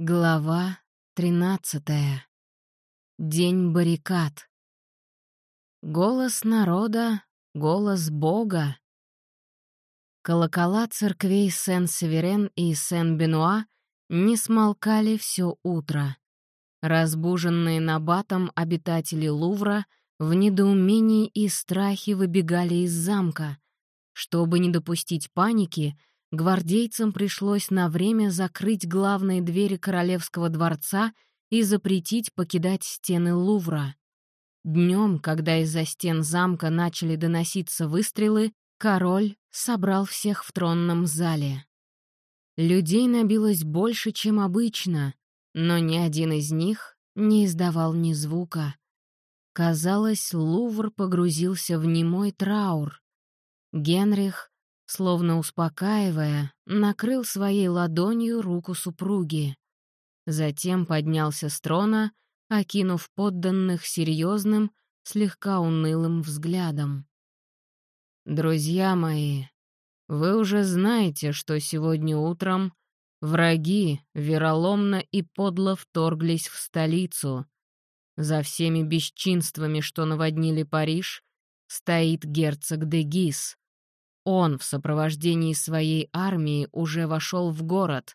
Глава тринадцатая. День баррикад. Голос народа, голос Бога. Колокола церквей Сен-Северен и Сен-Бенуа не смолкали все утро. Разбуженные набатом обитатели Лувра в недоумении и страхе выбегали из замка. Чтобы не допустить паники, гвардейцам пришлось на время закрыть главные двери королевского дворца и запретить покидать стены Лувра. Днем, когда из-за стен замка начали доноситься выстрелы, король собрал всех в тронном зале. Людей набилось больше, чем обычно, но ни один из них не издавал ни звука. Казалось, Лувр погрузился в немой траур. Генрих словно успокаивая, накрыл своей ладонью руку супруги. Затем поднялся с трона, окинув подданных серьезным, слегка унылым взглядом. «Друзья мои, вы уже знаете, что сегодня утром враги вероломно и подло вторглись в столицу. За всеми бесчинствами, что наводнили Париж, стоит герцог де Гис, он в сопровождении своей армии уже вошел в город.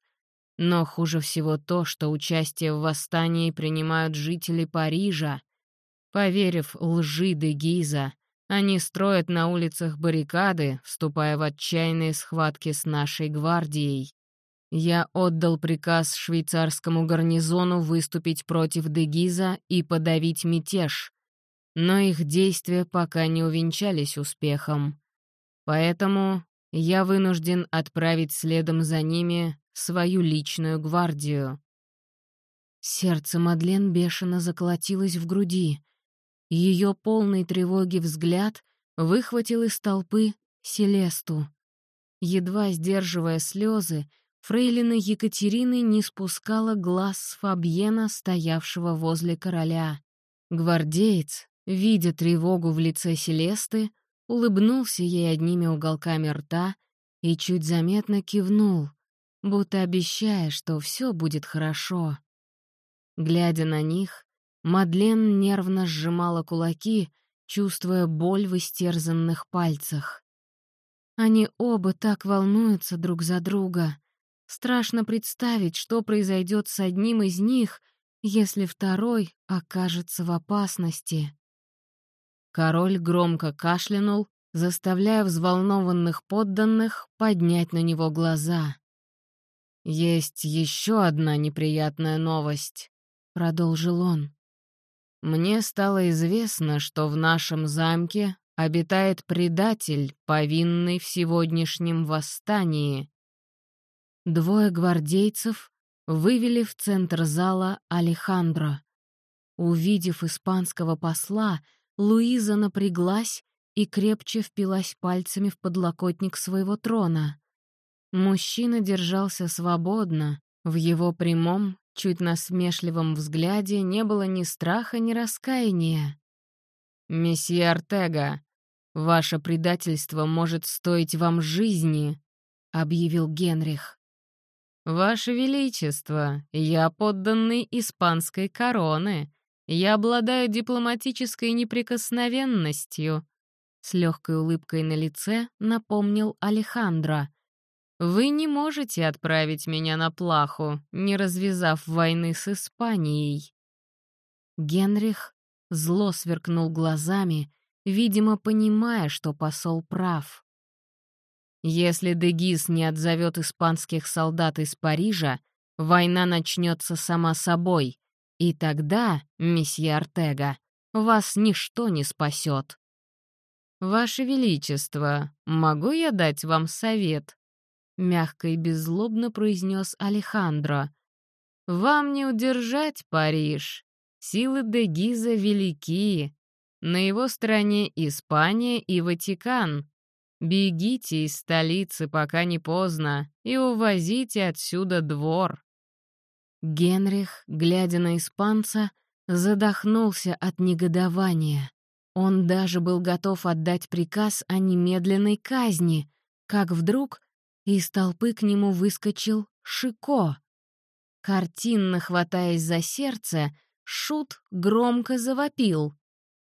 Но хуже всего то, что участие в восстании принимают жители Парижа. Поверив лжи де Гиза, они строят на улицах баррикады, вступая в отчаянные схватки с нашей гвардией. Я отдал приказ швейцарскому гарнизону выступить против Дегиза и подавить мятеж. Но их действия пока не увенчались успехом. Поэтому я вынужден отправить следом за ними свою личную гвардию. Сердце Мадлен бешено заколотилось в груди. Ее полный тревоги взгляд выхватил из толпы Селесту. Едва сдерживая слезы, фрейлина Екатерины не спускала глаз с Фабьена, стоявшего возле короля. Гвардеец, видя тревогу в лице Селесты, улыбнулся ей одними уголками рта и чуть заметно кивнул, будто обещая, что все будет хорошо. Глядя на них, Мадлен нервно сжимала кулаки, чувствуя боль в истерзанных пальцах. Они оба так волнуются друг за друга. Страшно представить, что произойдет с одним из них, если второй окажется в опасности. Король громко кашлянул, заставляя взволнованных подданных поднять на него глаза. «Есть еще одна неприятная новость», — продолжил он. «Мне стало известно, что в нашем замке обитает предатель, повинный в сегодняшнем восстании». Двое гвардейцев вывели в центр зала Алехандро. Увидев испанского посла, Луиза напряглась и крепче впилась пальцами в подлокотник своего трона. Мужчина держался свободно, в его прямом, чуть насмешливом взгляде не было ни страха, ни раскаяния. «Месье Артега, ваше предательство может стоить вам жизни», — объявил Генрих. «Ваше Величество, я подданный испанской короны», я обладаю дипломатической неприкосновенностью», — с легкой улыбкой на лице напомнил Алехандро. «Вы не можете отправить меня на плаху, не развязав войны с Испанией». Генрих зло сверкнул глазами, видимо, понимая, что посол прав. «Если Дегис не отзовет испанских солдат из Парижа, война начнется сама собой», и тогда, месье Артега, вас ничто не спасет. «Ваше Величество, могу я дать вам совет?» Мягко и беззлобно произнес Алехандро. «Вам не удержать Париж. Силы Дегиза велики. На его стороне Испания и Ватикан. Бегите из столицы, пока не поздно, и увозите отсюда двор. Генрих, глядя на испанца, задохнулся от негодования. Он даже был готов отдать приказ о немедленной казни, как вдруг из толпы к нему выскочил Шико. Картинно хватаясь за сердце, Шут громко завопил.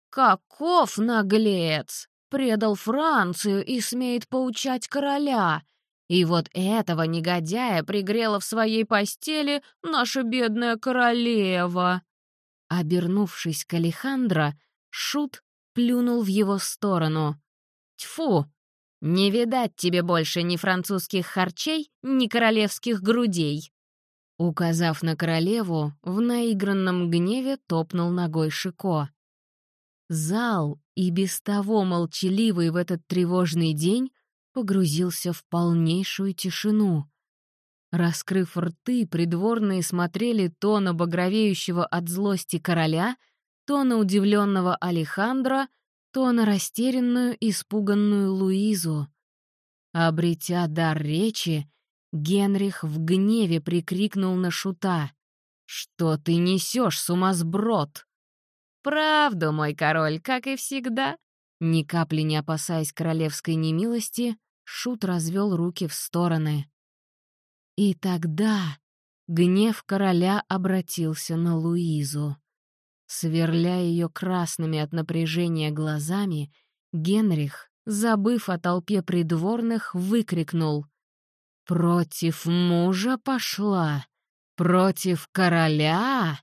«Каков наглец! Предал Францию и смеет поучать короля! И вот этого негодяя пригрела в своей постели наша бедная королева!» Обернувшись к Алехандро, Шут плюнул в его сторону. «Тьфу! Не видать тебе больше ни французских харчей, ни королевских грудей!» Указав на королеву, в наигранном гневе топнул ногой Шико. Зал, и без того молчаливый в этот тревожный день, погрузился в полнейшую тишину. Раскрыв рты, придворные смотрели то на багровеющего от злости короля, то на удивленного Алехандро, то на растерянную, испуганную Луизу. Обретя дар речи, Генрих в гневе прикрикнул на шута. «Что ты несешь, сумасброд?» «Правду, мой король, как и всегда». Ни капли не опасаясь королевской немилости, шут развел руки в стороны. И тогда гнев короля обратился на Луизу. Сверля ее красными от напряжения глазами, Генрих, забыв о толпе придворных, выкрикнул «Против мужа пошла? Против короля?»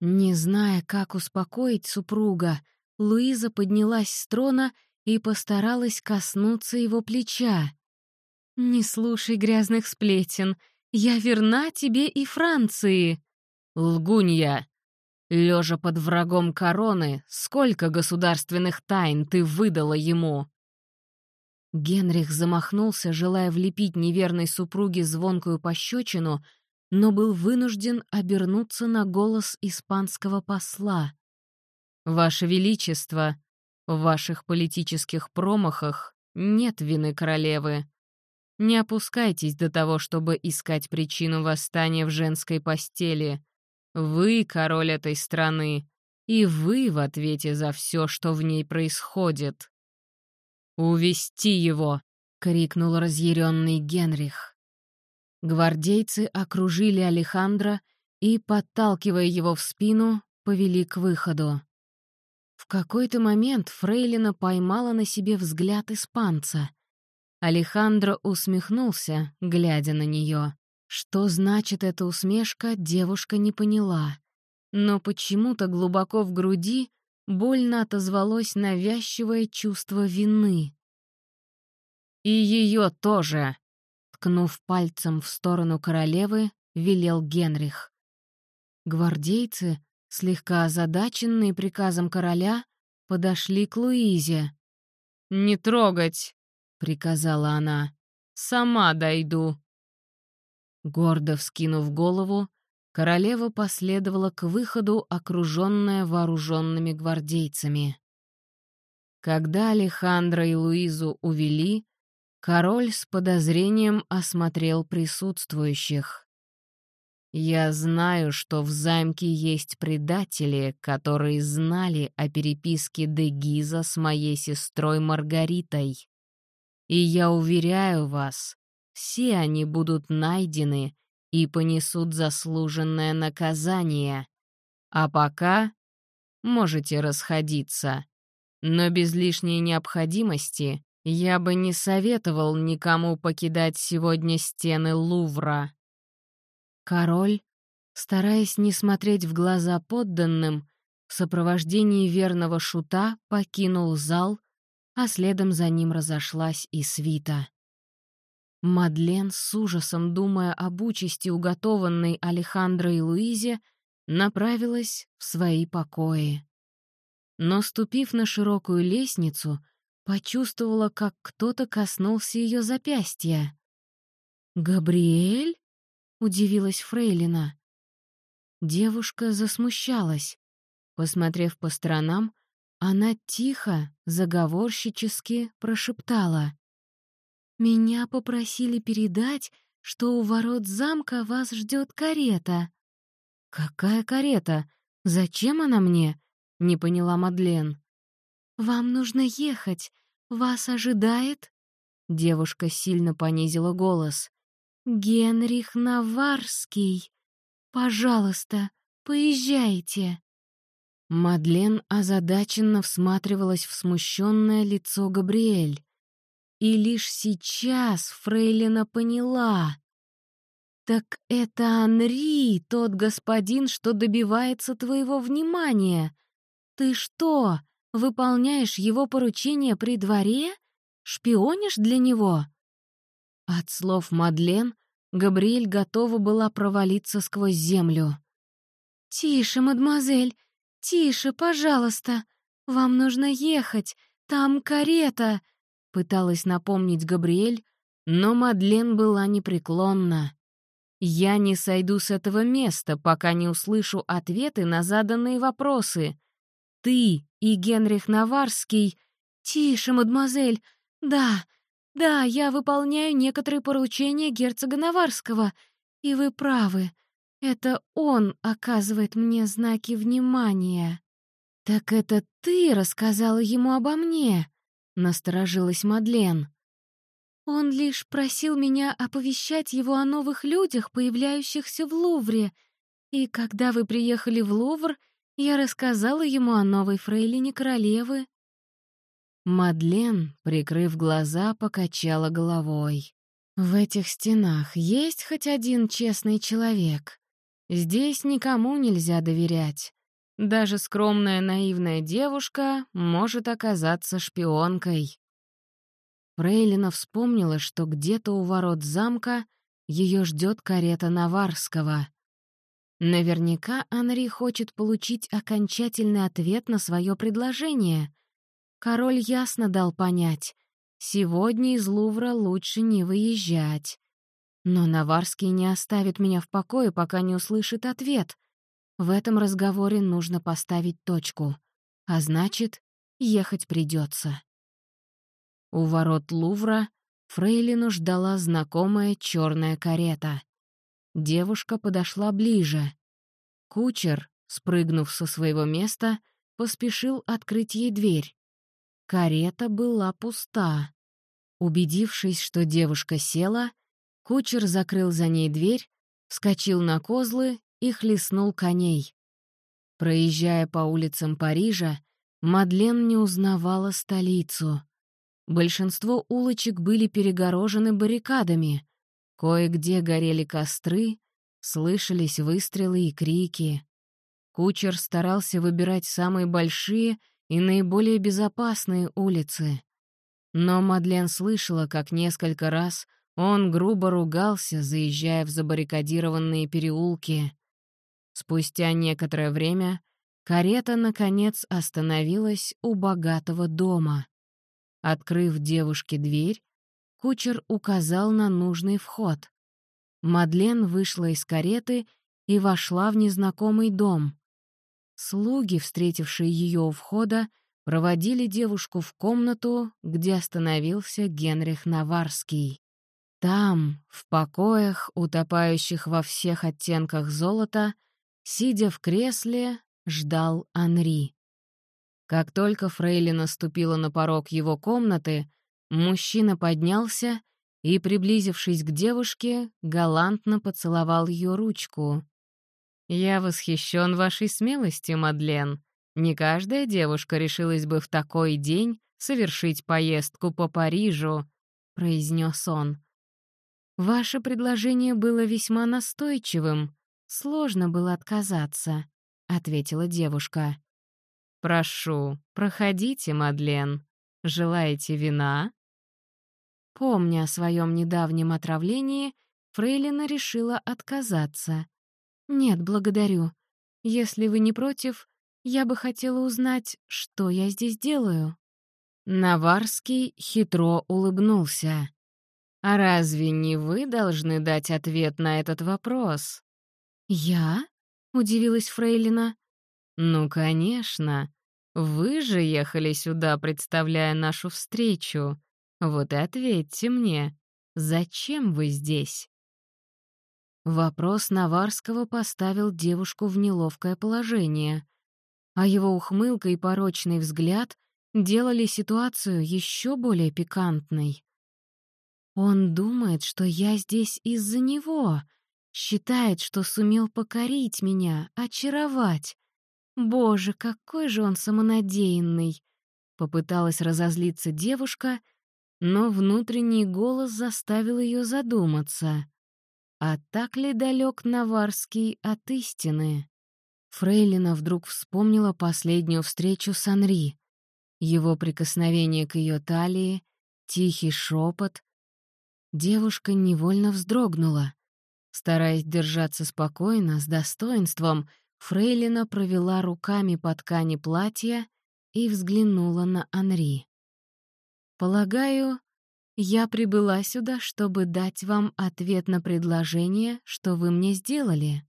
Не зная, как успокоить супруга, Луиза поднялась с трона и постаралась коснуться его плеча. «Не слушай грязных сплетен. Я верна тебе и Франции». «Лгунья!» Лежа под врагом короны, сколько государственных тайн ты выдала ему?» Генрих замахнулся, желая влепить неверной супруге звонкую пощечину, но был вынужден обернуться на голос испанского посла. «Ваше Величество, в ваших политических промахах нет вины королевы. Не опускайтесь до того, чтобы искать причину восстания в женской постели. Вы король этой страны, и вы в ответе за все, что в ней происходит. «Увести его!» — крикнул разъяренный Генрих. Гвардейцы окружили Алехандро и, подталкивая его в спину, повели к выходу. В какой-то момент Фрейлина поймала на себе взгляд испанца. Алехандро усмехнулся, глядя на нее. Что значит эта усмешка, девушка не поняла. Но почему-то глубоко в груди больно отозвалось навязчивое чувство вины. «И ее тоже!» — ткнув пальцем в сторону королевы, велел Генрих. Гвардейцы, слегка озадаченные приказом короля, подошли к Луизе. «Не трогать!» — приказала она. «Сама дойду». Гордо вскинув голову, королева последовала к выходу, окруженная вооруженными гвардейцами. Когда Алехандро и Луизу увели, король с подозрением осмотрел присутствующих. «Я знаю, что в замке есть предатели, которые знали о переписке Дегиза с моей сестрой Маргаритой. И я уверяю вас, все они будут найдены и понесут заслуженное наказание. А пока можете расходиться. Но без лишней необходимости я бы не советовал никому покидать сегодня стены Лувра. Король, стараясь не смотреть в глаза подданным, в сопровождении верного шута покинул зал, а следом за ним разошлась и свита. Мадлен, с ужасом думая об участи, уготованной Алехандро и Луизе, направилась в свои покои. Но, ступив на широкую лестницу, почувствовала, как кто-то коснулся ее запястья. «Габриэль?» — удивилась Фрейлина. Девушка засмущалась. Посмотрев по сторонам, она тихо, заговорщически прошептала. «Меня попросили передать, что у ворот замка вас ждет карета». «Какая карета? Зачем она мне?» — не поняла Мадлен. «Вам нужно ехать. Вас ожидает...» Девушка сильно понизила голос. «Генрих Наварский. Пожалуйста, поезжайте». Мадлен озадаченно всматривалась в смущенное лицо Габриэль. И лишь сейчас Фрейлина поняла. «Так это Анри, тот господин, что добивается твоего внимания. Ты что, выполняешь его поручение при дворе? Шпионишь для него?» От слов Мадлен Габриэль готова была провалиться сквозь землю. «Тише, мадемуазель, тише, пожалуйста. Вам нужно ехать, там карета», — пыталась напомнить Габриэль, но Мадлен была непреклонна. «Я не сойду с этого места, пока не услышу ответы на заданные вопросы. Ты и Генрих Наварский...» «Тише, мадемуазель. Да, да, я выполняю некоторые поручения герцога Наварского, и вы правы. Это он оказывает мне знаки внимания. Так это ты рассказала ему обо мне, насторожилась Мадлен. Он лишь просил меня оповещать его о новых людях, появляющихся в Лувре. И когда вы приехали в Лувр, я рассказала ему о новой фрейлине королевы. Мадлен, прикрыв глаза, покачала головой. «В этих стенах есть хоть один честный человек? Здесь никому нельзя доверять. Даже скромная наивная девушка может оказаться шпионкой». Фрейлина вспомнила, что где-то у ворот замка ее ждет карета Наварского. Наверняка Анри хочет получить окончательный ответ на свое предложение — Король ясно дал понять, сегодня из Лувра лучше не выезжать. Но Наварский не оставит меня в покое, пока не услышит ответ. В этом разговоре нужно поставить точку. А значит, ехать придется. У ворот Лувра Фрейлину ждала знакомая черная карета. Девушка подошла ближе. Кучер, спрыгнув со своего места, поспешил открыть ей дверь. Карета была пуста. Убедившись, что девушка села, кучер закрыл за ней дверь, вскочил на козлы и хлестнул коней. Проезжая по улицам Парижа, Мадлен не узнавала столицу. Большинство улочек были перегорожены баррикадами. Кое-где горели костры, слышались выстрелы и крики. Кучер старался выбирать самые большие — и наиболее безопасные улицы. Но Мадлен слышала, как несколько раз он грубо ругался, заезжая в забаррикадированные переулки. Спустя некоторое время карета, наконец, остановилась у богатого дома. Открыв девушке дверь, кучер указал на нужный вход. Мадлен вышла из кареты и вошла в незнакомый дом. Слуги, встретившие ее у входа, проводили девушку в комнату, где остановился Генрих Наварский. Там, в покоях, утопающих во всех оттенках золота, сидя в кресле, ждал Анри. Как только Фрейли наступила на порог его комнаты, мужчина поднялся и, приблизившись к девушке, галантно поцеловал ее ручку. «Я восхищен вашей смелостью, Мадлен. Не каждая девушка решилась бы в такой день совершить поездку по Парижу», — произнес он. «Ваше предложение было весьма настойчивым. Сложно было отказаться», — ответила девушка. «Прошу, проходите, Мадлен. Желаете вина?» Помня о своем недавнем отравлении, Фрейлина решила отказаться. «Нет, благодарю. Если вы не против, я бы хотела узнать, что я здесь делаю». Наварский хитро улыбнулся. «А разве не вы должны дать ответ на этот вопрос?» «Я?» — удивилась Фрейлина. «Ну, конечно. Вы же ехали сюда, представляя нашу встречу. Вот и ответьте мне, зачем вы здесь?» Вопрос Наварского поставил девушку в неловкое положение, а его ухмылка и порочный взгляд делали ситуацию еще более пикантной. «Он думает, что я здесь из-за него. Считает, что сумел покорить меня, очаровать. Боже, какой же он самонадеянный! Попыталась разозлиться девушка, но внутренний голос заставил ее задуматься. А так ли далек Наварский от истины? Фрейлина вдруг вспомнила последнюю встречу с Анри. Его прикосновение к ее талии, тихий шепот. Девушка невольно вздрогнула. Стараясь держаться спокойно, с достоинством, Фрейлина провела руками по ткани платья и взглянула на Анри. «Полагаю, я прибыла сюда, чтобы дать вам ответ на предложение, что вы мне сделали».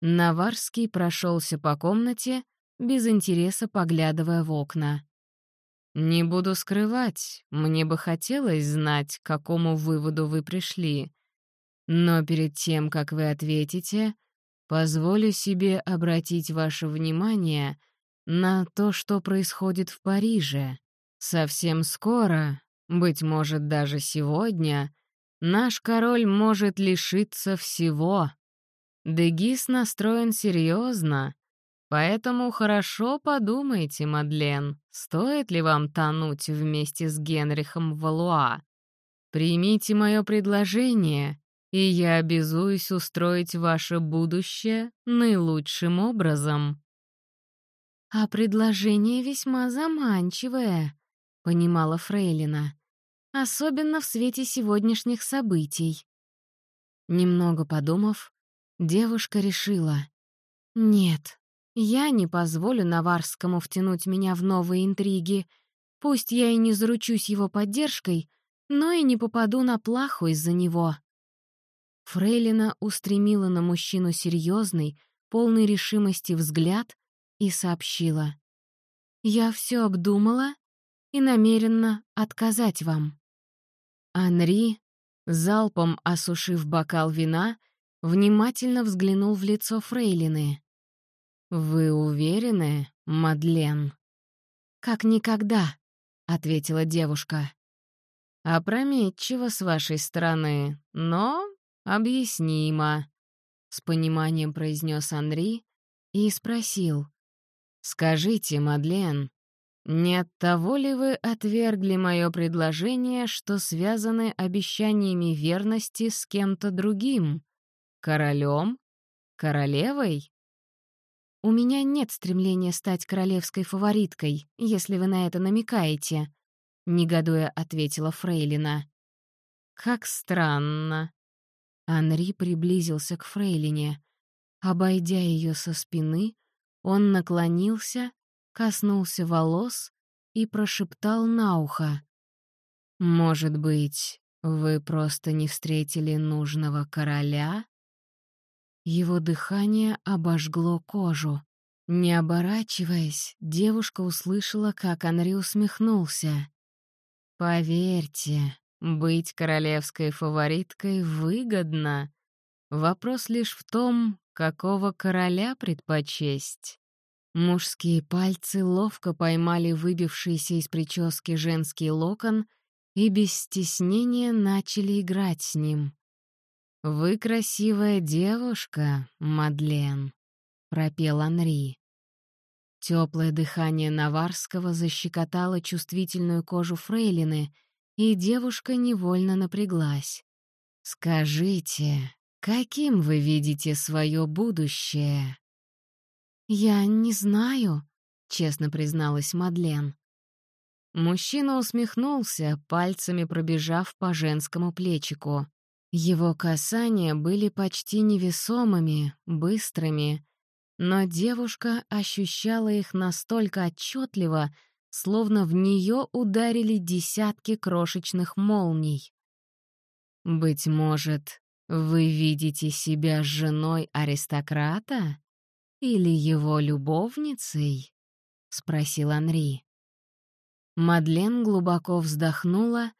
Наварский прошелся по комнате, без интереса поглядывая в окна. «Не буду скрывать, мне бы хотелось знать, к какому выводу вы пришли. Но перед тем, как вы ответите, позволю себе обратить ваше внимание на то, что происходит в Париже. Совсем скоро, быть может, даже сегодня, наш король может лишиться всего. Дегис настроен серьезно, поэтому хорошо подумайте, Мадлен, стоит ли вам тонуть вместе с Генрихом Валуа. Примите мое предложение, и я обязуюсь устроить ваше будущее наилучшим образом». «А предложение весьма заманчивое», — понимала Фрейлина, «особенно в свете сегодняшних событий». Немного подумав, девушка решила, «Нет, я не позволю Наварскому втянуть меня в новые интриги, пусть я и не заручусь его поддержкой, но и не попаду на плаху из-за него». Фрейлина устремила на мужчину серьезный, полный решимости взгляд и сообщила. «Я все обдумала и намерена отказать вам». Анри, залпом осушив бокал вина, внимательно взглянул в лицо Фрейлины. «Вы уверены, Мадлен?» «Как никогда», — ответила девушка. «Опрометчиво с вашей стороны, но «Объяснимо», — с пониманием произнес Анри и спросил. «Скажите, Мадлен, не от того ли вы отвергли мое предложение, что связаны обещаниями верности с кем-то другим? Королем? Королевой?» «У меня нет стремления стать королевской фавориткой, если вы на это намекаете», — негодуя ответила Фрейлина. «Как странно», Анри приблизился к фрейлине. Обойдя ее со спины, он наклонился, коснулся волос и прошептал на ухо. «Может быть, вы просто не встретили нужного короля?» Его дыхание обожгло кожу. Не оборачиваясь, девушка услышала, как Анри усмехнулся. «Поверьте, быть королевской фавориткой выгодно. Вопрос лишь в том, какого короля предпочесть. Мужские пальцы ловко поймали выбившийся из прически женский локон и без стеснения начали играть с ним. «Вы красивая девушка, Мадлен», — пропел Анри. Теплое дыхание Наварского защекотало чувствительную кожу фрейлины — и девушка невольно напряглась. «Скажите, каким вы видите свое будущее?» «Я не знаю», — честно призналась Мадлен. Мужчина усмехнулся, пальцами пробежав по женскому плечику. Его касания были почти невесомыми, быстрыми, но девушка ощущала их настолько отчетливо, словно в нее ударили десятки крошечных молний. «Быть может, вы видите себя женой аристократа? Или его любовницей?» — спросил Анри. Мадлен глубоко вздохнула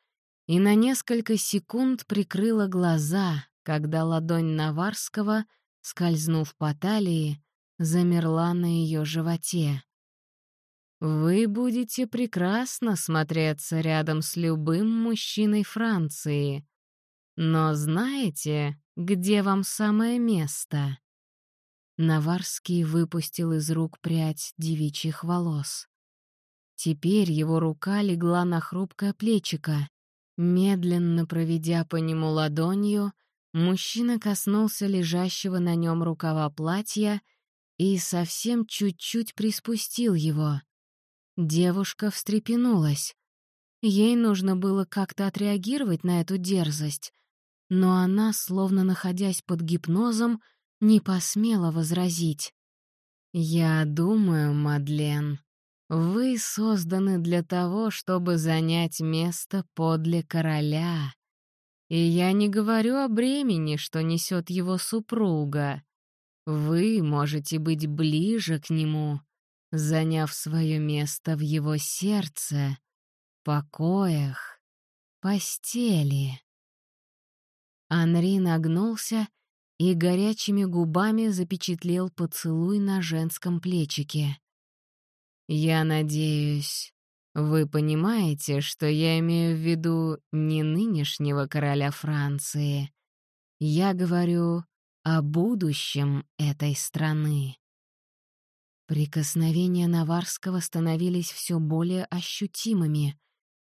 и на несколько секунд прикрыла глаза, когда ладонь Наварского, скользнув по талии, замерла на ее животе. Вы будете прекрасно смотреться рядом с любым мужчиной Франции. Но знаете, где вам самое место?» Наварский выпустил из рук прядь девичьих волос. Теперь его рука легла на хрупкое плечико. Медленно проведя по нему ладонью, мужчина коснулся лежащего на нем рукава платья и совсем чуть-чуть приспустил его. Девушка встрепенулась. Ей нужно было как-то отреагировать на эту дерзость, но она, словно находясь под гипнозом, не посмела возразить. «Я думаю, Мадлен, вы созданы для того, чтобы занять место подле короля. И я не говорю о бремени, что несет его супруга. Вы можете быть ближе к нему, заняв свое место в его сердце, покоях, постели. Анри нагнулся и горячими губами запечатлел поцелуй на женском плечике. «Я надеюсь, вы понимаете, что я имею в виду не нынешнего короля Франции. Я говорю о будущем этой страны». Прикосновения Наварского становились все более ощутимыми.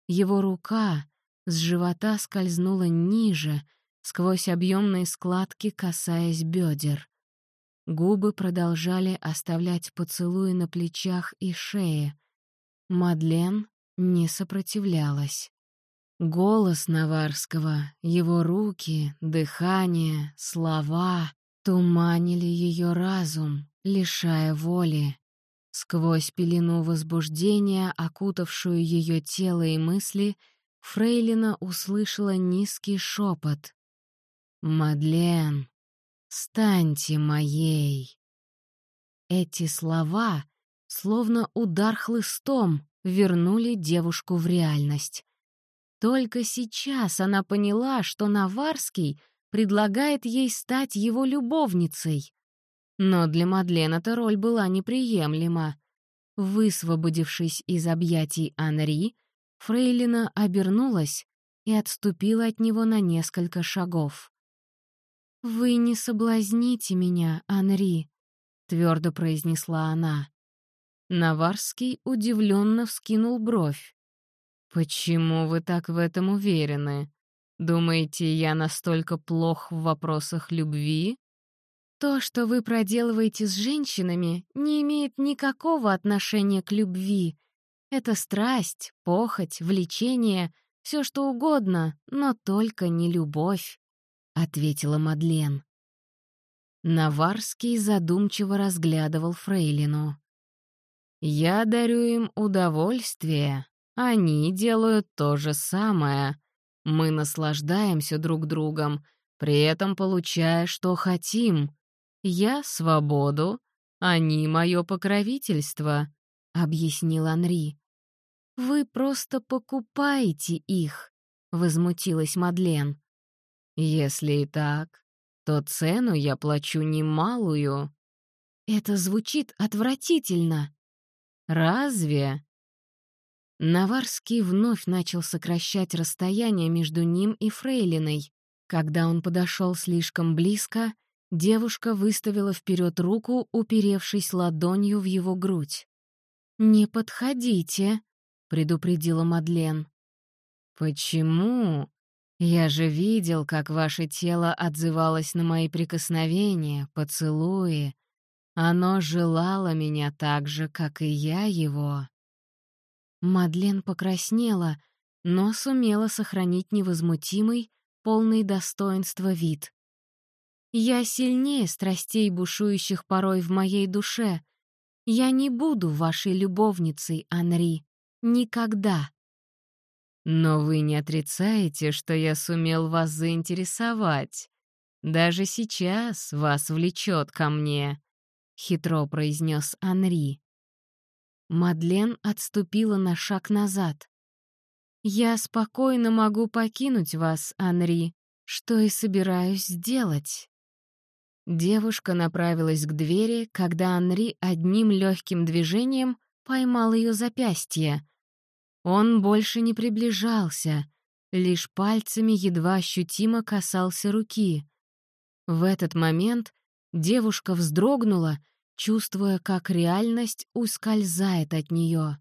Его рука с живота скользнула ниже, сквозь объемные складки касаясь бедер. Губы продолжали оставлять поцелуи на плечах и шее. Мадлен не сопротивлялась. Голос Наварского, его руки, дыхание, слова туманили ее разум, лишая воли. Сквозь пелену возбуждения, окутавшую ее тело и мысли, Фрейлина услышала низкий шепот. «Мадлен, станьте моей!» Эти слова, словно удар хлыстом, вернули девушку в реальность. Только сейчас она поняла, что Наварский предлагает ей стать его любовницей. Но для Мадлен эта роль была неприемлема. Высвободившись из объятий Анри, Фрейлина обернулась и отступила от него на несколько шагов. «Вы не соблазните меня, Анри», — твердо произнесла она. Наварский удивленно вскинул бровь. «Почему вы так в этом уверены? Думаете, я настолько плох в вопросах любви?» «То, что вы проделываете с женщинами, не имеет никакого отношения к любви. Это страсть, похоть, влечение, все что угодно, но только не любовь. — ответила Мадлен. Наварский задумчиво разглядывал Фрейлину. «Я дарю им удовольствие. Они делают то же самое. Мы наслаждаемся друг другом, при этом получая, что хотим. Я — свободу, они — мое покровительство», — объяснил Анри. «Вы просто покупаете их», — возмутилась Мадлен. Если и так, то цену я плачу немалую. Это звучит отвратительно. Разве? Наварский вновь начал сокращать расстояние между ним и Фрейлиной. Когда он подошел слишком близко, девушка выставила вперед руку, уперевшись ладонью в его грудь. «Не подходите», — предупредила Мадлен. «Почему?» Я же видел, как ваше тело отзывалось на мои прикосновения, поцелуи. Оно желало меня так же, как и я его. Мадлен покраснела, но сумела сохранить невозмутимый, полный достоинства вид. «Я сильнее страстей, бушующих порой в моей душе. Я не буду вашей любовницей, Анри. Никогда!» Но вы не отрицаете, что я сумел вас заинтересовать. Даже сейчас вас влечет ко мне», — хитро произнес Анри. Мадлен отступила на шаг назад. «Я спокойно могу покинуть вас, Анри, что и собираюсь сделать». Девушка направилась к двери, когда Анри одним легким движением поймал ее запястье — он больше не приближался, лишь пальцами едва ощутимо касался руки. В этот момент девушка вздрогнула, чувствуя, как реальность ускользает от нее.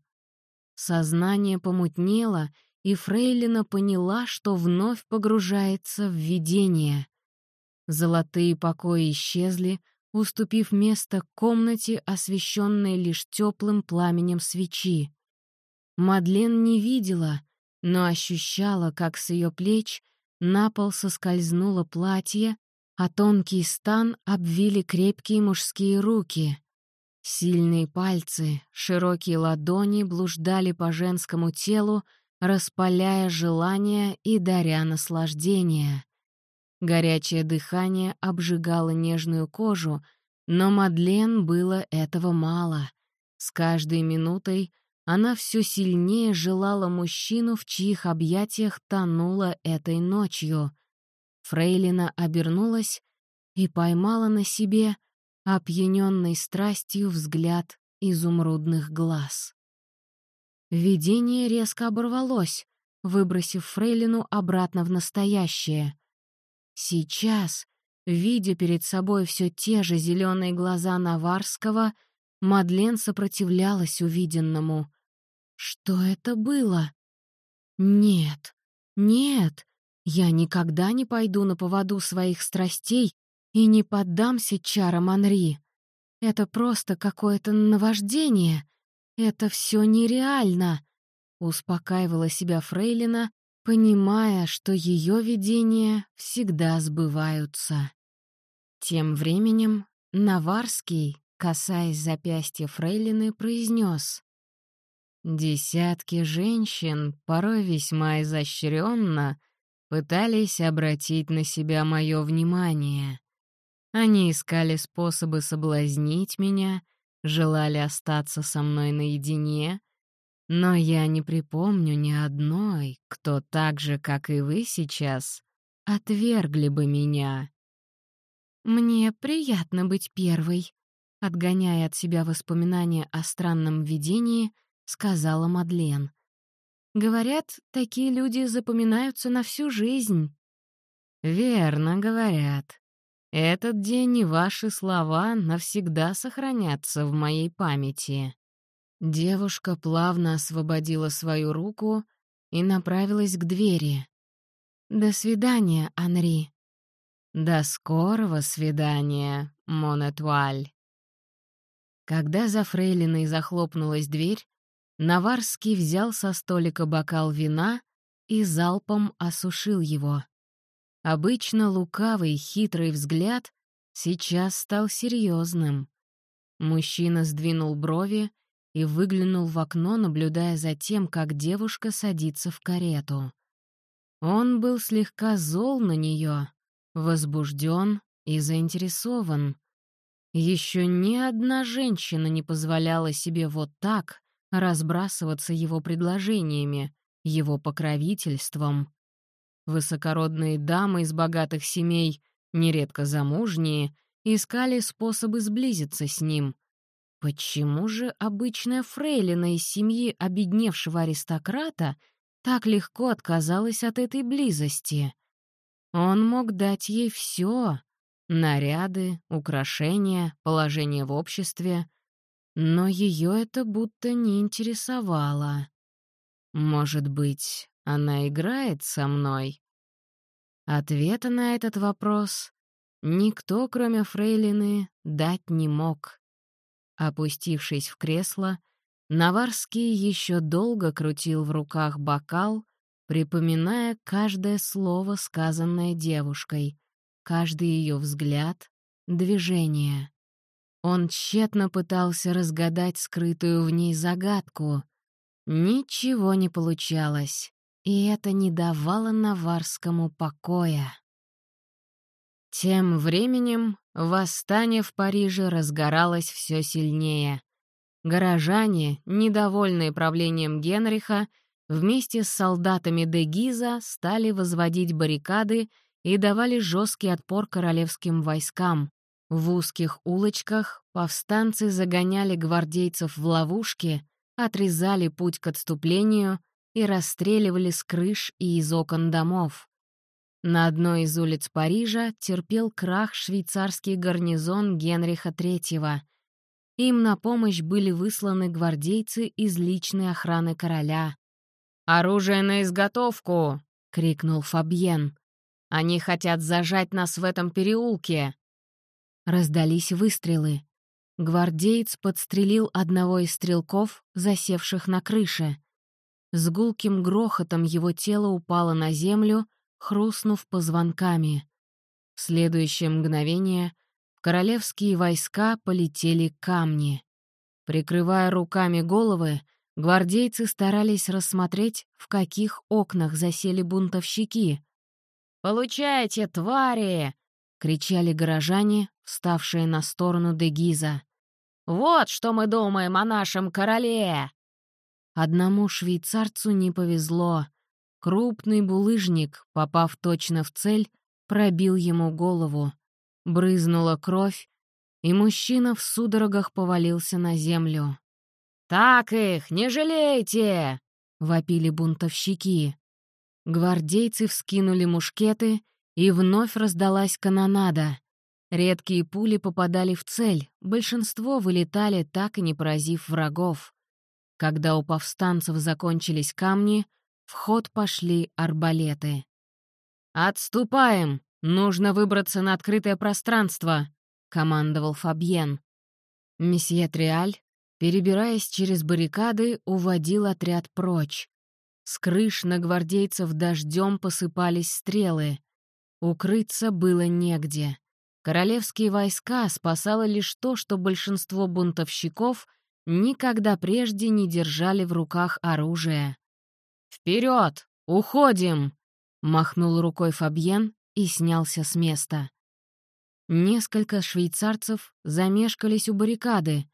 Сознание помутнело, и Фрейлина поняла, что вновь погружается в видение. Золотые покои исчезли, уступив место комнате, освещенной лишь теплым пламенем свечи. Мадлен не видела, но ощущала, как с ее плеч на пол соскользнуло платье, а тонкий стан обвили крепкие мужские руки. Сильные пальцы, широкие ладони блуждали по женскому телу, распаляя желание и даря наслаждение. Горячее дыхание обжигало нежную кожу, но Мадлен было этого мало. С каждой минутой она все сильнее желала мужчину, в чьих объятиях тонула этой ночью. Фрейлина обернулась и поймала на себе опьяненный страстью взгляд изумрудных глаз. Видение резко оборвалось, выбросив Фрейлину обратно в настоящее. Сейчас, видя перед собой все те же зеленые глаза Наварского, Мадлен сопротивлялась увиденному. Что это было? Нет, нет, я никогда не пойду на поводу своих страстей и не поддамся чарам Анри. Это просто какое-то наваждение. Это все нереально. Успокаивала себя Фрейлина, понимая, что ее видения всегда сбываются. Тем временем Наварский, касаясь запястья Фрейлины, произнес: «Десятки женщин, порой весьма изощренно, пытались обратить на себя мое внимание. Они искали способы соблазнить меня, желали остаться со мной наедине, но я не припомню ни одной, кто так же, как и вы сейчас, отвергли бы меня. «Мне приятно быть первой», — отгоняя от себя воспоминания о странном видении, сказала Мадлен. Говорят, такие люди запоминаются на всю жизнь. Верно говорят. Этот день и ваши слова навсегда сохранятся в моей памяти. Девушка плавно освободила свою руку и направилась к двери. «До свидания, Анри». «До скорого свидания, Монетуаль». Когда за фрейлиной захлопнулась дверь, Наварский взял со столика бокал вина и залпом осушил его. Обычно лукавый, хитрый взгляд сейчас стал серьезным. Мужчина сдвинул брови и выглянул в окно, наблюдая за тем, как девушка садится в карету. Он был слегка зол на нее, возбужден и заинтересован. Еще ни одна женщина не позволяла себе вот так разбрасываться его предложениями, его покровительством. Высокородные дамы из богатых семей, нередко замужние, искали способы сблизиться с ним. Почему же обычная фрейлина из семьи обедневшего аристократа так легко отказалась от этой близости? Он мог дать ей все — наряды, украшения, положение в обществе — но ее это будто не интересовало. Может быть, она играет со мной? Ответа на этот вопрос никто, кроме Фрейлины, дать не мог. Опустившись в кресло, Наварский еще долго крутил в руках бокал, припоминая каждое слово, сказанное девушкой, каждый ее взгляд, движение. Он тщетно пытался разгадать скрытую в ней загадку. Ничего не получалось, и это не давало Наварскому покоя. Тем временем восстание в Париже разгоралось все сильнее. Горожане, недовольные правлением Генриха, вместе с солдатами де Гиза стали возводить баррикады и давали жесткий отпор королевским войскам, в узких улочках повстанцы загоняли гвардейцев в ловушки, отрезали путь к отступлению и расстреливали с крыш и из окон домов. На одной из улиц Парижа терпел крах швейцарский гарнизон Генриха III. Им на помощь были высланы гвардейцы из личной охраны короля. «Оружие на изготовку!» — крикнул Фабьен. «Они хотят зажать нас в этом переулке!» Раздались выстрелы. Гвардеец подстрелил одного из стрелков, засевших на крыше. С гулким грохотом его тело упало на землю, хрустнув позвонками. В следующее мгновение королевские войска полетели камни. Прикрывая руками головы, гвардейцы старались рассмотреть, в каких окнах засели бунтовщики. «Получайте, твари!» — кричали горожане, вставшие на сторону Дегиза. «Вот что мы думаем о нашем короле!» Одному швейцарцу не повезло. Крупный булыжник, попав точно в цель, пробил ему голову. Брызнула кровь, и мужчина в судорогах повалился на землю. «Так их, не жалейте!» — вопили бунтовщики. Гвардейцы вскинули мушкеты, и вновь раздалась канонада. Редкие пули попадали в цель, большинство вылетали, так и не поразив врагов. Когда у повстанцев закончились камни, в ход пошли арбалеты. «Отступаем! Нужно выбраться на открытое пространство!» — командовал Фабьен. Месье Триаль, перебираясь через баррикады, уводил отряд прочь. С крыш на гвардейцев дождем посыпались стрелы. Укрыться было негде. Королевские войска спасало лишь то, что большинство бунтовщиков никогда прежде не держали в руках оружие. «Вперед! Уходим!» — махнул рукой Фабьен и снялся с места. Несколько швейцарцев замешкались у баррикады.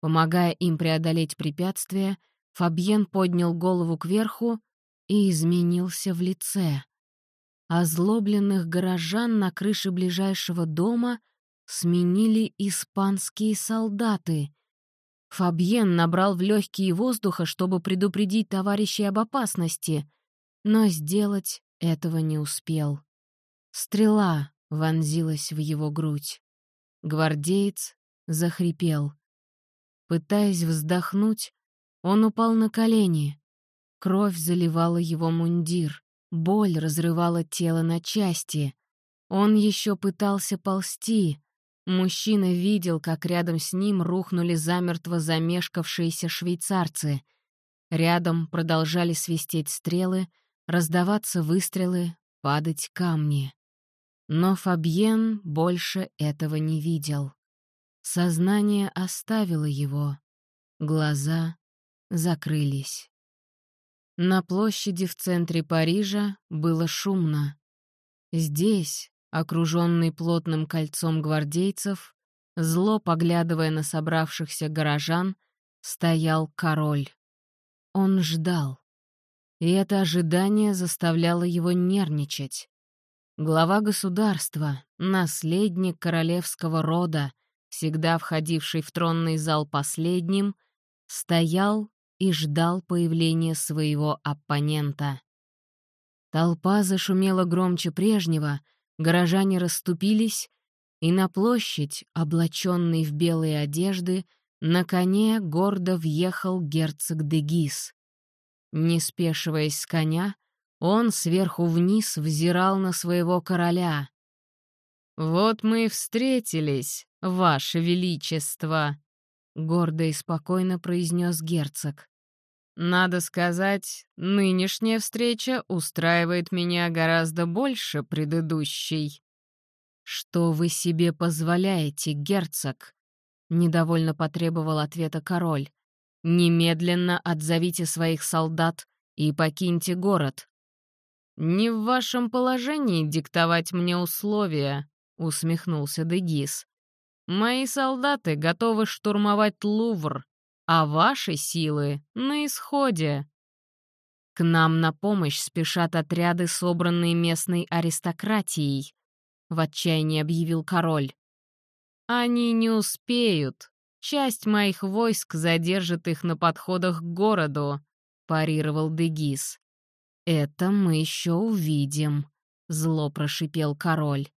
Помогая им преодолеть препятствия, Фабьен поднял голову кверху и изменился в лице. Озлобленных горожан на крыше ближайшего дома сменили испанские солдаты. Фабьен набрал в легкие воздуха, чтобы предупредить товарищей об опасности, но сделать этого не успел. Стрела вонзилась в его грудь. Гвардеец захрипел. Пытаясь вздохнуть, он упал на колени. Кровь заливала его мундир. Боль разрывала тело на части. Он еще пытался ползти. Мужчина видел, как рядом с ним рухнули замертво замешкавшиеся швейцарцы. Рядом продолжали свистеть стрелы, раздаваться выстрелы, падать камни. Но Фабьен больше этого не видел. Сознание оставило его. Глаза закрылись. На площади в центре Парижа было шумно. Здесь, окруженный плотным кольцом гвардейцев, зло поглядывая на собравшихся горожан, стоял король. Он ждал. И это ожидание заставляло его нервничать. Глава государства, наследник королевского рода, всегда входивший в тронный зал последним, стоял и ждал появления своего оппонента. Толпа зашумела громче прежнего, горожане расступились, и на площадь, облаченный в белые одежды, на коне гордо въехал герцог Дегис. Не спешиваясь с коня, он сверху вниз взирал на своего короля. «Вот мы и встретились, ваше величество!» Гордо и спокойно произнес герцог. Надо сказать, нынешняя встреча устраивает меня гораздо больше предыдущей. Что вы себе позволяете, герцог? Недовольно потребовал ответа король. Немедленно отзовите своих солдат и покиньте город. Не в вашем положении диктовать мне условия, усмехнулся Дегис. Мои солдаты готовы штурмовать Лувр, а ваши силы на исходе. К нам на помощь спешат отряды, собранные местной аристократией, в отчаянии объявил король. Они не успеют. Часть моих войск задержит их на подходах к городу, парировал Дегис. Это мы еще увидим, — зло прошипел король.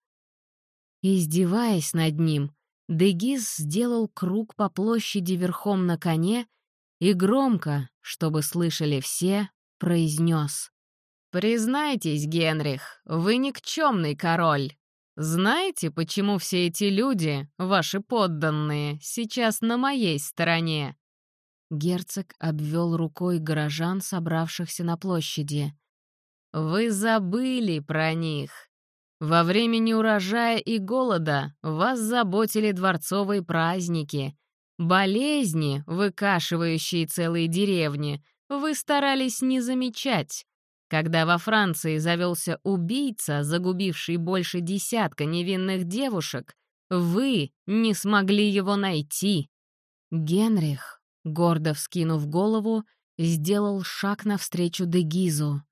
Издеваясь над ним, Дегиз сделал круг по площади верхом на коне и громко, чтобы слышали все, произнес. «Признайтесь, Генрих, вы никчемный король. Знаете, почему все эти люди, ваши подданные, сейчас на моей стороне?» Герцог обвел рукой горожан, собравшихся на площади. «Вы забыли про них. Во время неурожая и голода вас заботили дворцовые праздники. Болезни, выкашивающие целые деревни, вы старались не замечать. Когда во Франции завелся убийца, загубивший больше десятка невинных девушек, вы не смогли его найти. Генрих, гордо вскинув голову, сделал шаг навстречу Дегизу.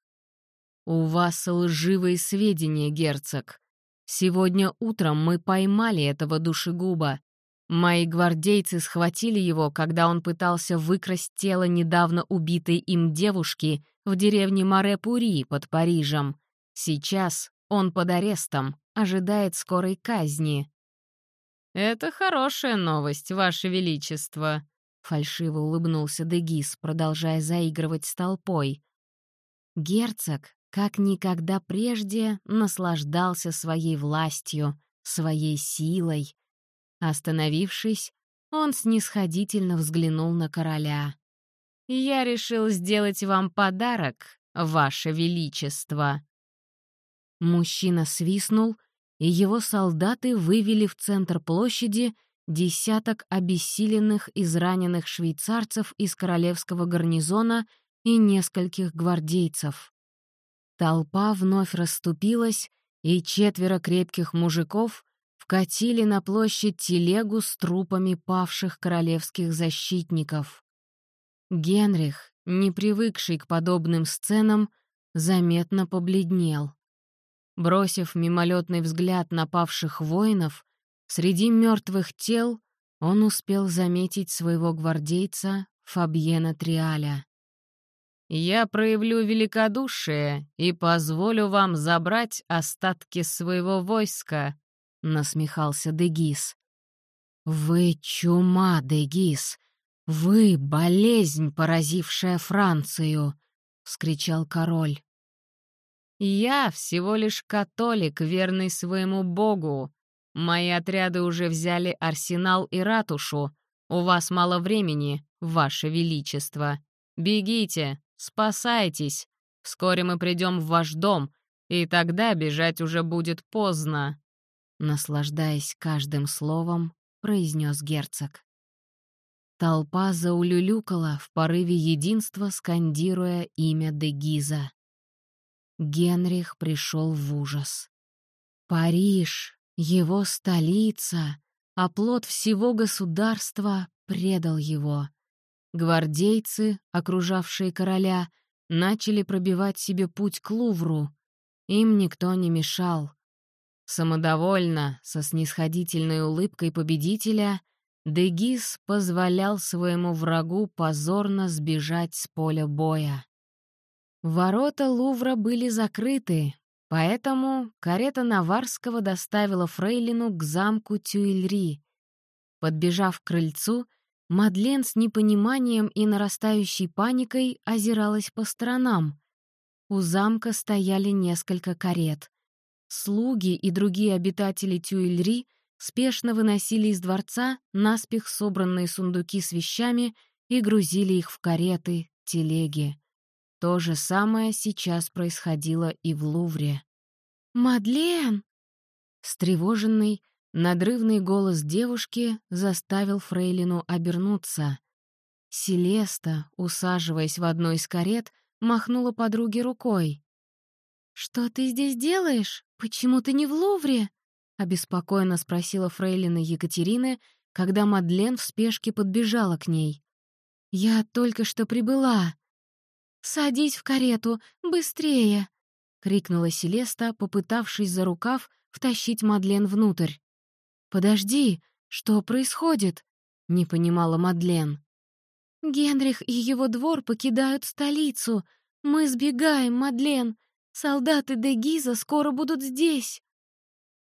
«У вас лживые сведения, герцог. Сегодня утром мы поймали этого душегуба. Мои гвардейцы схватили его, когда он пытался выкрасть тело недавно убитой им девушки в деревне Маре-Пури под Парижем. Сейчас он под арестом, ожидает скорой казни. «Это хорошая новость, Ваше Величество», — фальшиво улыбнулся Дегис, продолжая заигрывать с толпой. Герцог, как никогда прежде, наслаждался своей властью, своей силой. Остановившись, он снисходительно взглянул на короля. «Я решил сделать вам подарок, ваше величество». Мужчина свистнул, и его солдаты вывели в центр площади десяток обессиленных израненных швейцарцев из королевского гарнизона и нескольких гвардейцев. Толпа вновь расступилась, и четверо крепких мужиков вкатили на площадь телегу с трупами павших королевских защитников. Генрих, не привыкший к подобным сценам, заметно побледнел. Бросив мимолетный взгляд на павших воинов, среди мертвых тел он успел заметить своего гвардейца Фабьена Триаля. Я проявлю великодушие и позволю вам забрать остатки своего войска», — насмехался Дегис. «Вы чума, Дегис! Вы — болезнь, поразившая Францию!» — вскричал король. «Я всего лишь католик, верный своему богу. Мои отряды уже взяли арсенал и ратушу. У вас мало времени, ваше величество. Бегите, Спасайтесь! Вскоре мы придем в ваш дом, и тогда бежать уже будет поздно!» Наслаждаясь каждым словом, произнес герцог. Толпа заулюлюкала в порыве единства, скандируя имя Дегиза. Генрих пришел в ужас. Париж, его столица, оплот всего государства, предал его. Гвардейцы, окружавшие короля, начали пробивать себе путь к Лувру. Им никто не мешал. Самодовольно, со снисходительной улыбкой победителя, Дегис позволял своему врагу позорно сбежать с поля боя. Ворота Лувра были закрыты, поэтому карета Наварского доставила Фрейлину к замку Тюильри. Подбежав к крыльцу, Мадлен с непониманием и нарастающей паникой озиралась по сторонам. У замка стояли несколько карет. Слуги и другие обитатели Тюильри спешно выносили из дворца наспех собранные сундуки с вещами и грузили их в кареты, телеги. То же самое сейчас происходило и в Лувре. «Мадлен!» Встревоженный, Надрывный голос девушки заставил Фрейлину обернуться. Селеста, усаживаясь в одной из карет, махнула подруге рукой. «Что ты здесь делаешь? Почему ты не в Лувре?» — обеспокоенно спросила Фрейлина Екатерины, когда Мадлен в спешке подбежала к ней. «Я только что прибыла». «Садись в карету, быстрее!» — крикнула Селеста, попытавшись за рукав втащить Мадлен внутрь. «Подожди, что происходит?» — не понимала Мадлен. «Генрих и его двор покидают столицу. Мы сбегаем, Мадлен. Солдаты Дегиза скоро будут здесь!»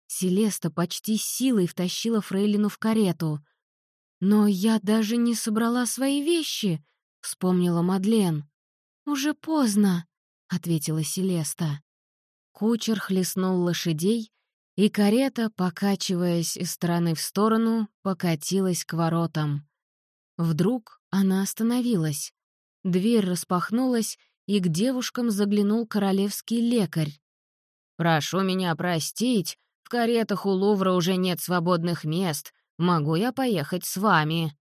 Селеста почти силой втащила Фрейлину в карету. «Но я даже не собрала свои вещи», — вспомнила Мадлен. «Уже поздно», — ответила Селеста. Кучер хлестнул лошадей, и карета, покачиваясь из стороны в сторону, покатилась к воротам. Вдруг она остановилась. Дверь распахнулась, и к девушкам заглянул королевский лекарь. «Прошу меня простить, в каретах у Лувра уже нет свободных мест. Могу я поехать с вами?»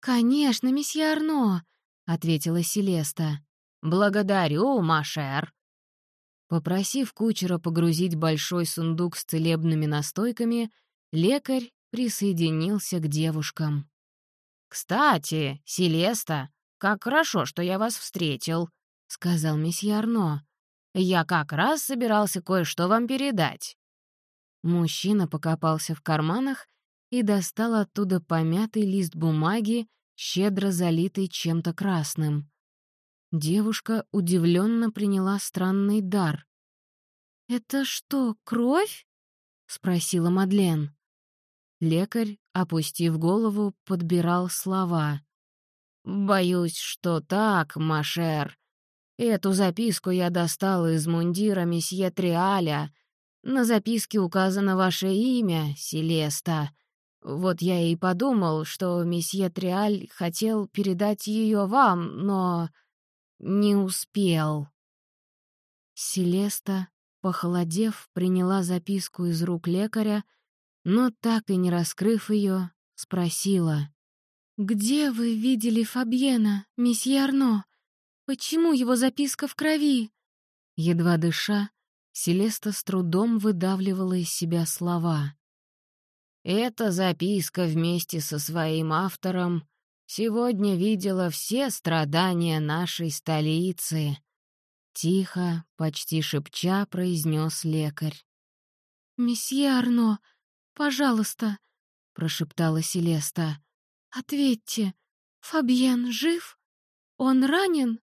«Конечно, месье Арно», — ответила Селеста. «Благодарю, Машер». Попросив кучера погрузить большой сундук с целебными настойками, лекарь присоединился к девушкам. «Кстати, Селеста, как хорошо, что я вас встретил», — сказал месье Арно. «Я как раз собирался кое-что вам передать». Мужчина покопался в карманах и достал оттуда помятый лист бумаги, щедро залитый чем-то красным. Девушка удивленно приняла странный дар. «Это что, кровь?» — спросила Мадлен. Лекарь, опустив голову, подбирал слова. «Боюсь, что так, Машер. Эту записку я достал из мундира месье Триаля. На записке указано ваше имя, Селеста. Вот я и подумал, что месье Триаль хотел передать ее вам, но не успел». Селеста, похолодев, приняла записку из рук лекаря, но, так и не раскрыв ее, спросила. «Где вы видели Фабьена, месье Арно? Почему его записка в крови?» Едва дыша, Селеста с трудом выдавливала из себя слова. «Эта записка вместе со своим автором сегодня видела все страдания нашей столицы», — тихо, почти шепча произнес лекарь. «Месье Арно, «Пожалуйста», — прошептала Селеста, — «ответьте, Фабьен жив? Он ранен?»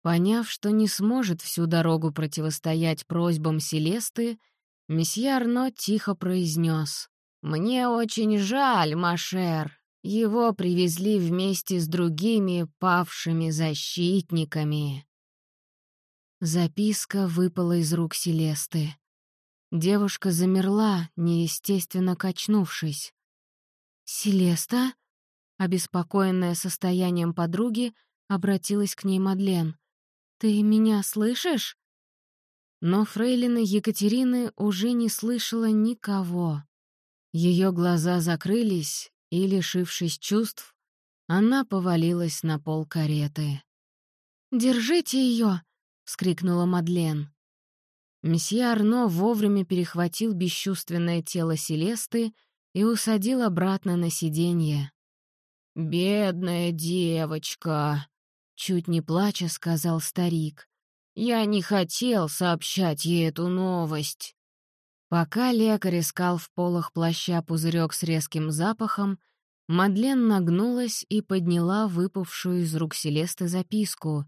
Поняв, что не сможет всю дорогу противостоять просьбам Селесты, месье Арно тихо произнес. «Мне очень жаль, Машер. Его привезли вместе с другими павшими защитниками». Записка выпала из рук Селесты. Девушка замерла, неестественно качнувшись. «Селеста?» Обеспокоенная состоянием подруги, обратилась к ней Мадлен. «Ты меня слышишь?» Но фрейлина Екатерины уже не слышала никого. Ее глаза закрылись, и, лишившись чувств, она повалилась на пол кареты. «Держите ее!» — вскрикнула Мадлен. Месье Арно вовремя перехватил бесчувственное тело Селесты и усадил обратно на сиденье. «Бедная девочка!» — чуть не плача сказал старик. «Я не хотел сообщать ей эту новость». Пока лекарь искал в полах плаща пузырек с резким запахом, Мадлен нагнулась и подняла выпавшую из рук Селесты записку.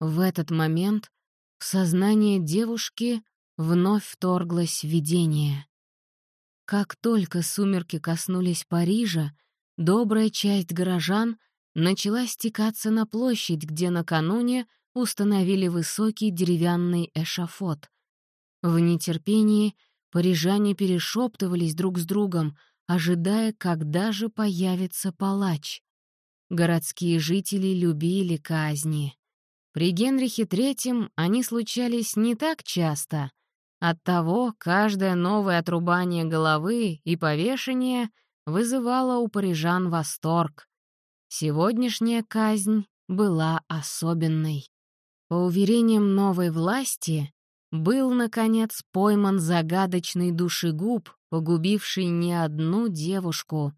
В этот момент в сознание девушки вновь вторглось видение. Как только сумерки коснулись Парижа, добрая часть горожан начала стекаться на площадь, где накануне установили высокий деревянный эшафот. В нетерпении парижане перешептывались друг с другом, ожидая, когда же появится палач. Городские жители любили казни. При Генрихе III они случались не так часто. Оттого каждое новое отрубание головы и повешение вызывало у парижан восторг. Сегодняшняя казнь была особенной. По уверениям новой власти, был, наконец, пойман загадочный душегуб, погубивший не одну девушку.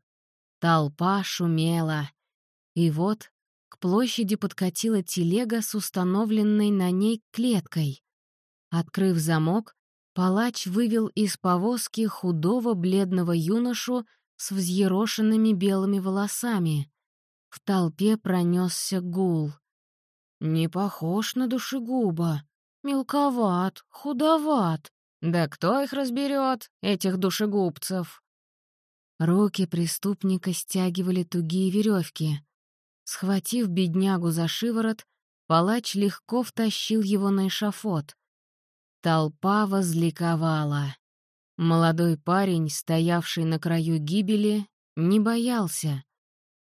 Толпа шумела. И вот к площади подкатила телега с установленной на ней клеткой. Открыв замок, палач вывел из повозки худого бледного юношу с взъерошенными белыми волосами. В толпе пронесся гул. «Не похож на душегуба», Мелковат, худоват. Да кто их разберет, этих душегубцев? Руки преступника стягивали тугие веревки. Схватив беднягу за шиворот, палач легко втащил его на эшафот. Толпа возликовала. Молодой парень, стоявший на краю гибели, не боялся.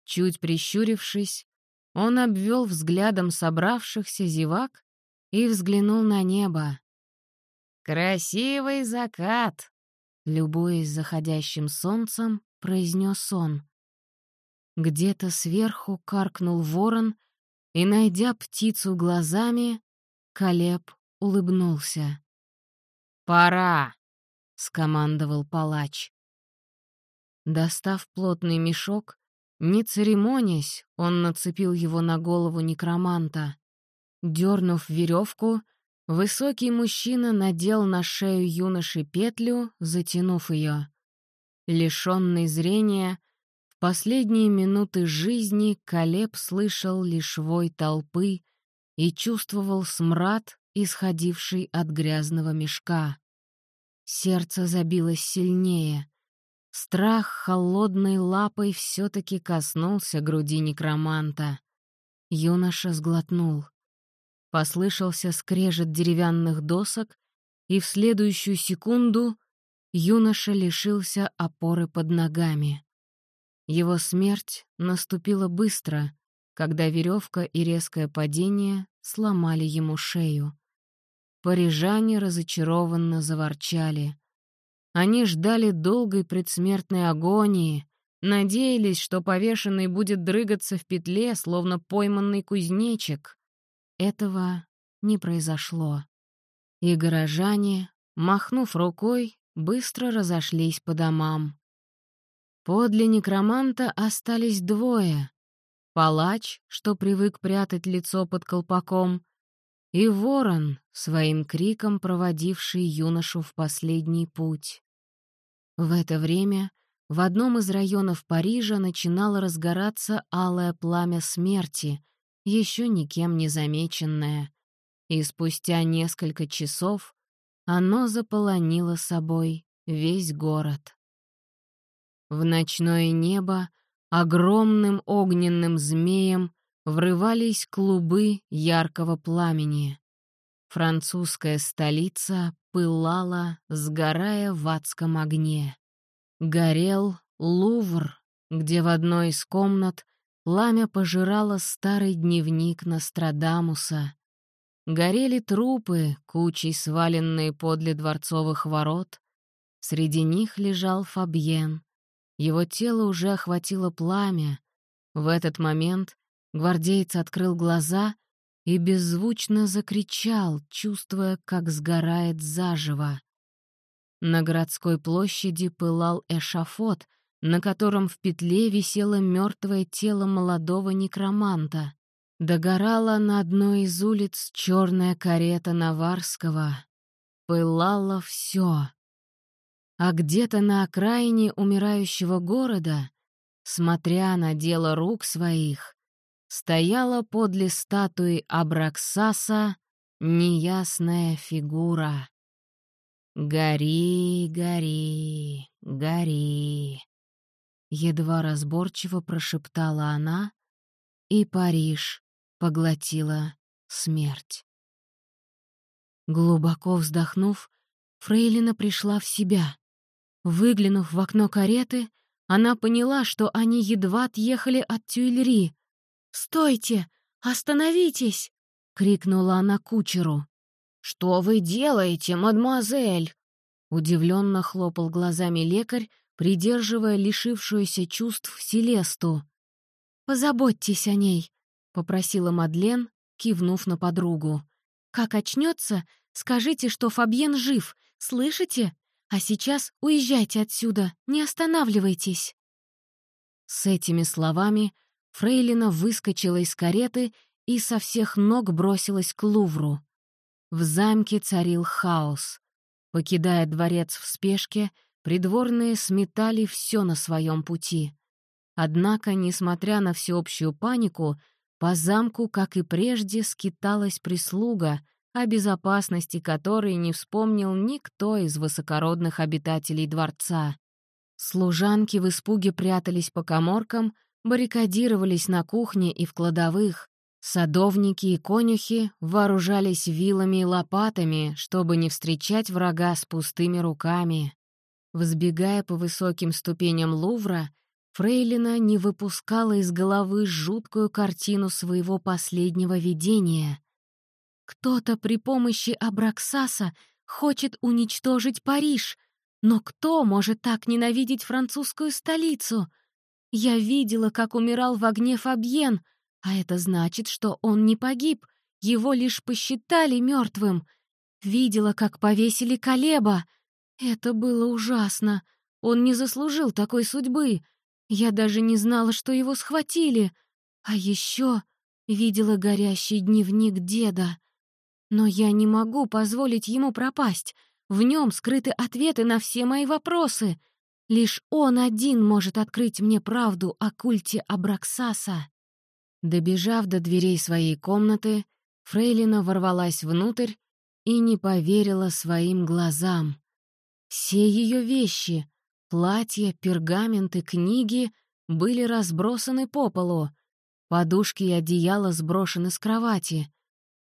Чуть прищурившись, он обвел взглядом собравшихся зевак и взглянул на небо. «Красивый закат!» Любуясь заходящим солнцем, произнес он. Где-то сверху каркнул ворон, и, найдя птицу глазами, Колеб улыбнулся. «Пора!» — скомандовал палач. Достав плотный мешок, не церемонясь, он нацепил его на голову некроманта. Дернув веревку, высокий мужчина надел на шею юноши петлю, затянув ее. Лишенный зрения, в последние минуты жизни Калеб слышал лишь вой толпы и чувствовал смрад, исходивший от грязного мешка. Сердце забилось сильнее. Страх холодной лапой все-таки коснулся груди некроманта. Юноша сглотнул. Послышался скрежет деревянных досок, и в следующую секунду юноша лишился опоры под ногами. Его смерть наступила быстро, когда веревка и резкое падение сломали ему шею. Парижане разочарованно заворчали. Они ждали долгой предсмертной агонии, надеялись, что повешенный будет дрыгаться в петле, словно пойманный кузнечик. Этого не произошло. И горожане, махнув рукой, быстро разошлись по домам. Подле некроманта остались двое. Палач, что привык прятать лицо под колпаком, и ворон, своим криком проводивший юношу в последний путь. В это время в одном из районов Парижа начинало разгораться алое пламя смерти — еще никем не замеченное, и спустя несколько часов оно заполонило собой весь город. В ночное небо огромным огненным змеем врывались клубы яркого пламени. Французская столица пылала, сгорая в адском огне. Горел Лувр, где в одной из комнат Пламя пожирало старый дневник Нострадамуса. Горели трупы, кучей сваленные подле дворцовых ворот. Среди них лежал Фабьен. Его тело уже охватило пламя. В этот момент гвардеец открыл глаза и беззвучно закричал, чувствуя, как сгорает заживо. На городской площади пылал эшафот, на котором в петле висело мертвое тело молодого некроманта. Догорала на одной из улиц черная карета Наварского. Пылало все. А где-то на окраине умирающего города, смотря на дело рук своих, стояла подле статуи Абраксаса неясная фигура. «Гори, гори, гори!» Едва разборчиво прошептала она, и Париж поглотила смерть. Глубоко вздохнув, Фрейлина пришла в себя. Выглянув в окно кареты, она поняла, что они едва отъехали от Тюильри. «Стойте! Остановитесь!» — крикнула она кучеру. «Что вы делаете, мадемуазель?» Удивленно хлопал глазами лекарь, придерживая лишившуюся чувств Селесту. «Позаботьтесь о ней», — попросила Мадлен, кивнув на подругу. «Как очнется, скажите, что Фабьен жив, слышите? А сейчас уезжайте отсюда, не останавливайтесь». С этими словами Фрейлина выскочила из кареты и со всех ног бросилась к Лувру. В замке царил хаос. Покидая дворец в спешке, Придворные сметали все на своем пути. Однако, несмотря на всеобщую панику, по замку, как и прежде, скиталась прислуга, о безопасности которой не вспомнил никто из высокородных обитателей дворца. Служанки в испуге прятались по коморкам, баррикадировались на кухне и в кладовых. Садовники и конюхи вооружались вилами и лопатами, чтобы не встречать врага с пустыми руками. Взбегая по высоким ступеням Лувра, Фрейлина не выпускала из головы жуткую картину своего последнего видения. Кто-то при помощи Абраксаса хочет уничтожить Париж, но кто может так ненавидеть французскую столицу? Я видела, как умирал в огне Фабьен, а это значит, что он не погиб, его лишь посчитали мертвым. Видела, как повесили Колеба. Это было ужасно. Он не заслужил такой судьбы. Я даже не знала, что его схватили. А еще видела горящий дневник деда. Но я не могу позволить ему пропасть. В нем скрыты ответы на все мои вопросы. Лишь он один может открыть мне правду о культе Абраксаса. Добежав до дверей своей комнаты, Фрейлина ворвалась внутрь и не поверила своим глазам. Все ее вещи Платья, пергаменты, книги были разбросаны по полу. Подушки и одеяло сброшены с кровати.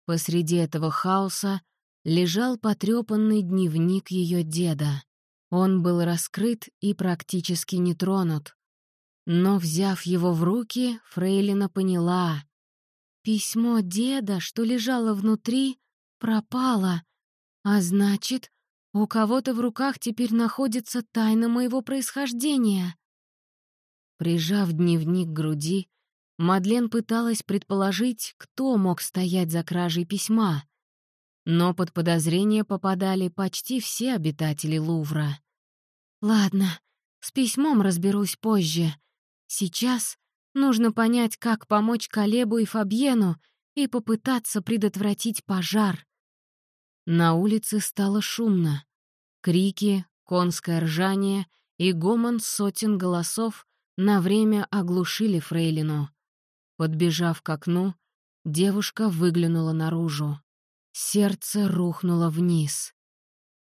Посреди этого хаоса лежал потрепанный дневник ее деда. Он был раскрыт и практически не тронут. Но, взяв его в руки, Фрейлина поняла. Письмо деда, что лежало внутри, пропало, а значит, у кого-то в руках теперь находится тайна моего происхождения. Прижав дневник к груди, Мадлен пыталась предположить, кто мог стоять за кражей письма. Но под подозрение попадали почти все обитатели Лувра. «Ладно, с письмом разберусь позже. Сейчас нужно понять, как помочь Колебу и Фабьену и попытаться предотвратить пожар. На улице стало шумно. Крики, конское ржание и гомон сотен голосов на время оглушили Фрейлину. Подбежав к окну, девушка выглянула наружу. Сердце рухнуло вниз.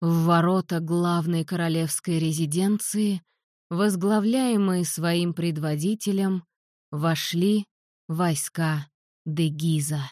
В ворота главной королевской резиденции, возглавляемые своим предводителем, вошли войска Дегиза.